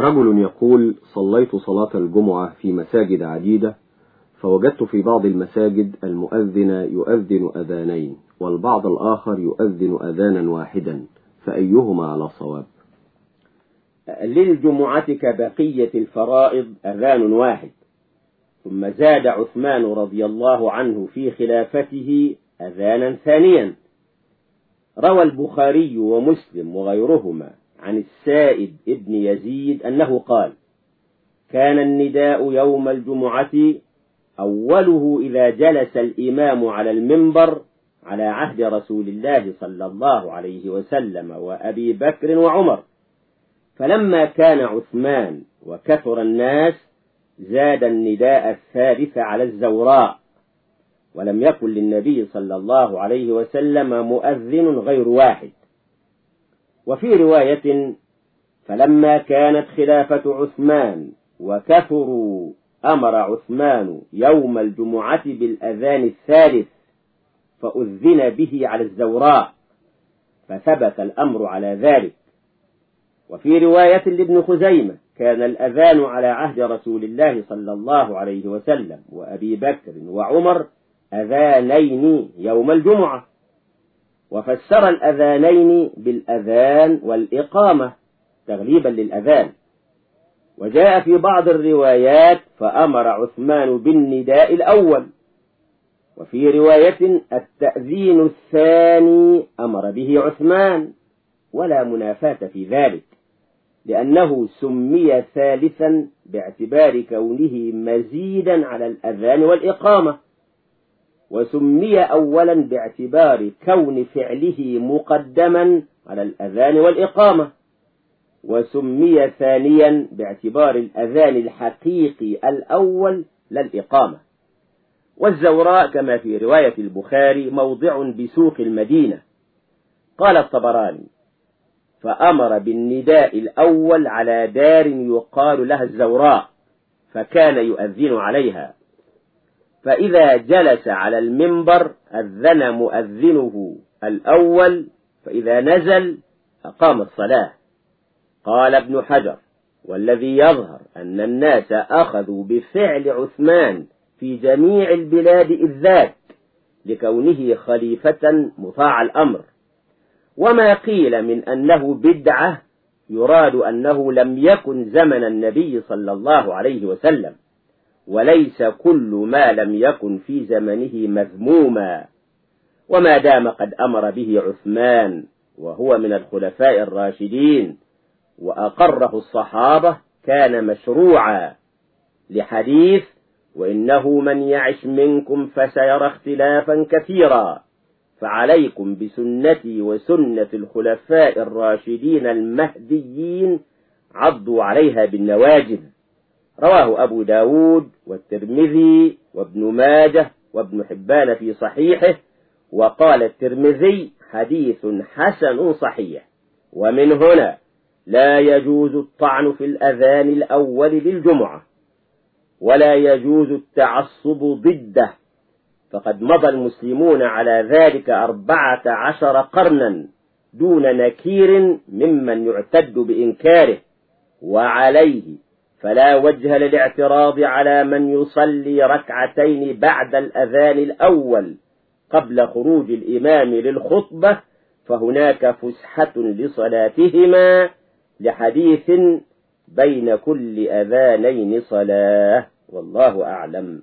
رجل يقول صليت صلاة الجمعة في مساجد عديدة فوجدت في بعض المساجد المؤذن يؤذن أذانين والبعض الآخر يؤذن أذانا واحدا فأيهما على صواب؟ للجمعة كبقية الفرائض أذان واحد. ثم زاد عثمان رضي الله عنه في خلافته أذانا ثانيا. روى البخاري ومسلم وغيرهما عن السائد ابن يزيد أنه قال كان النداء يوم الجمعة أوله إذا جلس الإمام على المنبر على عهد رسول الله صلى الله عليه وسلم وأبي بكر وعمر. فلما كان عثمان وكثر الناس زاد النداء الثالث على الزوراء ولم يكن للنبي صلى الله عليه وسلم مؤذن غير واحد. وفي رواية فلما كانت خلافة عثمان وكثروا أمر عثمان يوم الجمعة بالأذان الثالث فأذن به على الزوراء فثبت الأمر على ذلك. وفي رواية لابن خزيمة كان الأذان على عهد رسول الله صلى الله عليه وسلم وأبي بكر وعمر أذانين يوم الجمعة. وفسر الأذانين بالأذان والإقامة تغليبا للأذان. وجاء في بعض الروايات فأمر عثمان بالنداء الأول. وفي رواية التأذين الثاني أمر به عثمان ولا منافاة في ذلك لأنه سمي ثالثا باعتبار كونه مزيدا على الأذان والإقامة. وسمي أولا باعتبار كون فعله مقدما على الأذان والإقامة وسمي ثانيا باعتبار الأذان الحقيقي الأول للإقامة. والزوراء كما في رواية البخاري موضع بسوق المدينة. قال الطبراني فأمر بالنداء الأول على دار يقال لها الزوراء فكان يؤذن عليها. فإذا جلس على المنبر أذن مؤذنه الأول فإذا نزل أقام الصلاة. قال ابن حجر والذي يظهر أن الناس أخذوا بفعل عثمان في جميع البلاد إذ ذاك لكونه خليفة مطاع الأمر. وما قيل من أنه بدعة يراد أنه لم يكن زمن النبي صلى الله عليه وسلم. وليس كل ما لم يكن في زمنه مذموما. وما دام قد أمر به عثمان وهو من الخلفاء الراشدين وأقره الصحابة كان مشروعا لحديث وإنه من يعش منكم فسيرى اختلافا كثيرا. فعليكم بسنتي وسنة الخلفاء الراشدين المهديين عضوا عليها بالنواجذ. رواه أبو داود والترمذي وابن ماجه وابن حبان في صحيحه وقال الترمذي حديث حسن صحيح ومن هنا لا يجوز الطعن في الأذان الأول للجمعة ولا يجوز التعصب ضده فقد مضى المسلمون على ذلك أربعة عشر قرنا دون نكير ممن يعتد بإنكاره وعليه فلا وجه للاعتراض على من يصلي ركعتين بعد الأذان الأول قبل خروج الإمام للخطبة فهناك فسحة لصلاتهما لحديث بين كل أذانين صلاة والله أعلم.